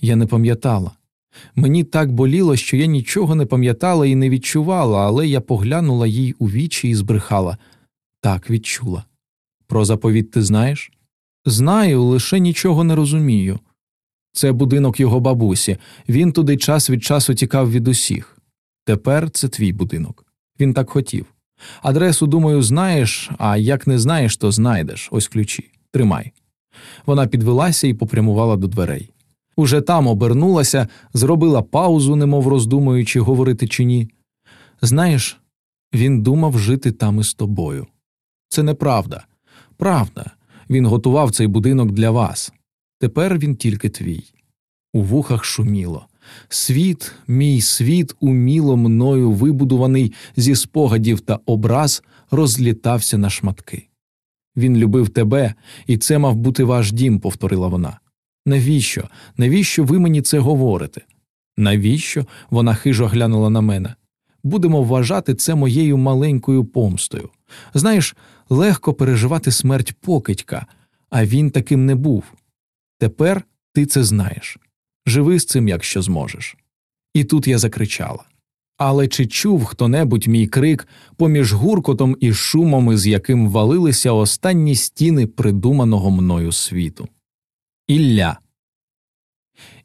Я не пам'ятала. Мені так боліло, що я нічого не пам'ятала і не відчувала, але я поглянула їй у вічі і збрехала так відчула. Про заповіт ти знаєш? Знаю, лише нічого не розумію. Це будинок його бабусі, він туди час від часу тікав від усіх. Тепер це твій будинок. Він так хотів. Адресу, думаю, знаєш, а як не знаєш, то знайдеш ось ключі. Тримай. Вона підвелася і попрямувала до дверей. Уже там обернулася, зробила паузу, немов роздумуючи, говорити чи ні. Знаєш, він думав жити там із тобою. Це неправда. Правда. Він готував цей будинок для вас. Тепер він тільки твій. У вухах шуміло. Світ, мій світ, уміло мною вибудуваний зі спогадів та образ, розлітався на шматки. Він любив тебе, і це мав бути ваш дім, повторила вона. Навіщо? Навіщо ви мені це говорите? Навіщо? вона хижо глянула на мене. Будемо вважати це моєю маленькою помстою. Знаєш, легко переживати смерть покидька, а він таким не був. Тепер ти це знаєш. Живи з цим, якщо зможеш. І тут я закричала. Але чи чув хто небудь мій крик поміж гуркотом і шумом, із яким валилися останні стіни придуманого мною світу? Ілля.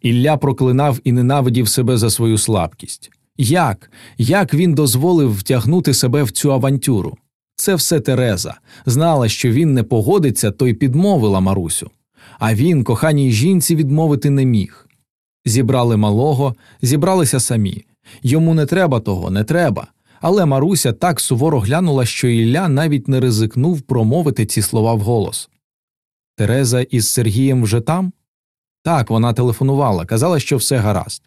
Ілля проклинав і ненавидів себе за свою слабкість. Як? Як він дозволив втягнути себе в цю авантюру? Це все Тереза. Знала, що він не погодиться, то й підмовила Марусю. А він, коханій жінці, відмовити не міг. Зібрали малого, зібралися самі. Йому не треба того, не треба. Але Маруся так суворо глянула, що Ілля навіть не ризикнув промовити ці слова вголос. Тереза із Сергієм вже там? Так, вона телефонувала, казала, що все гаразд.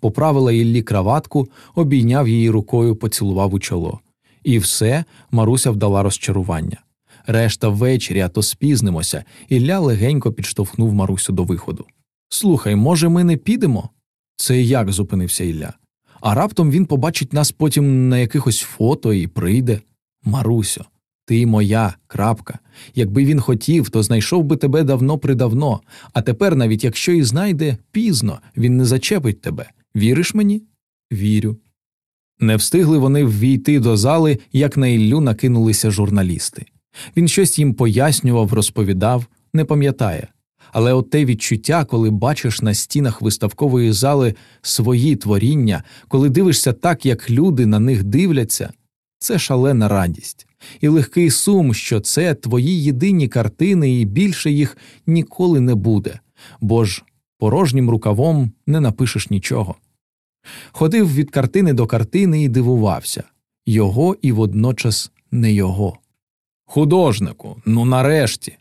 Поправила Іллі краватку, обійняв її рукою, поцілував у чоло. І все Маруся вдала розчарування. Решта ввечері, а то спізнимося, Ілля легенько підштовхнув Марусю до виходу. Слухай, може, ми не підемо? Це як зупинився Ілля. А раптом він побачить нас потім на якихось фото і прийде. Марусю, ти моя, крапка. Якби він хотів, то знайшов би тебе давно придавно, а тепер, навіть якщо і знайде, пізно, він не зачепить тебе. Віриш мені? Вірю. Не встигли вони ввійти до зали, як на Іллю накинулися журналісти. Він щось їм пояснював, розповідав, не пам'ятає. Але от те відчуття, коли бачиш на стінах виставкової зали свої творіння, коли дивишся так, як люди на них дивляться, це шалена радість і легкий сум, що це твої єдині картини, і більше їх ніколи не буде, бо ж порожнім рукавом не напишеш нічого. Ходив від картини до картини і дивувався його і водночас не його. Художнику, ну нарешті.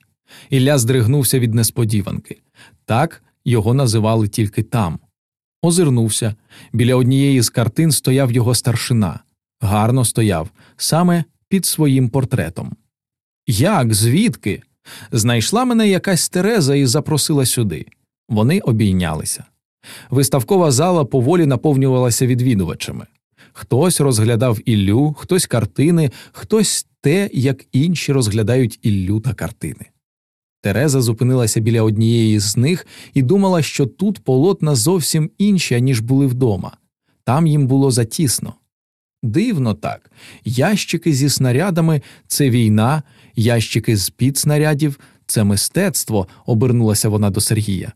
Ілля здригнувся від несподіванки. Так його називали тільки там. Озирнувся. Біля однієї з картин стояв його старшина. Гарно стояв, саме під своїм портретом. Як, звідки? Знайшла мене якась Тереза і запросила сюди. Вони обійнялися. Виставкова зала поволі наповнювалася відвідувачами. Хтось розглядав Іллю, хтось картини, хтось те, як інші розглядають Іллю та картини. Тереза зупинилася біля однієї з них і думала, що тут полотна зовсім інші, ніж були вдома. Там їм було затісно. Дивно так ящики зі снарядами це війна, ящики з під снарядів це мистецтво, обернулася вона до Сергія.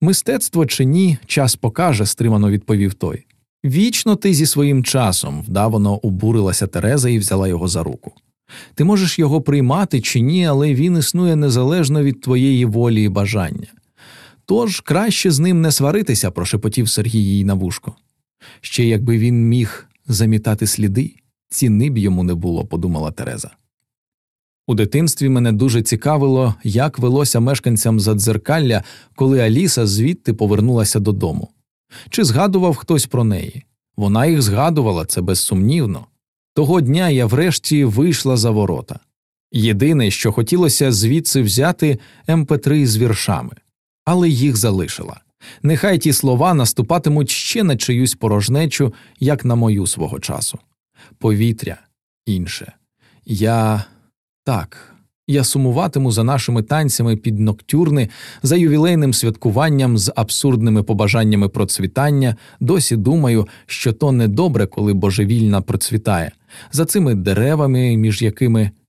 Мистецтво чи ні, час покаже, стримано відповів той. Вічно ти зі своїм часом, вдавано обурилася Тереза і взяла його за руку. Ти можеш його приймати чи ні, але він існує незалежно від твоєї волі і бажання. Тож краще з ним не сваритися, прошепотів Сергій їй на вушко. Ще якби він міг замітати сліди, ціни б йому не було, подумала Тереза. У дитинстві мене дуже цікавило, як велося мешканцям задзеркалля, коли Аліса звідти повернулася додому. Чи згадував хтось про неї? Вона їх згадувала, це безсумнівно. Того дня я врешті вийшла за ворота. Єдине, що хотілося звідси взяти МП3 з віршами, але їх залишила. Нехай ті слова наступатимуть ще на чиюсь порожнечу, як на мою свого часу. Повітря інше. Я так, Я сумуватиму за нашими танцями під ноктюрни, за ювілейним святкуванням з абсурдними побажаннями процвітання, досі думаю, що то недобре, коли божевільна процвітає, за цими деревами, між якими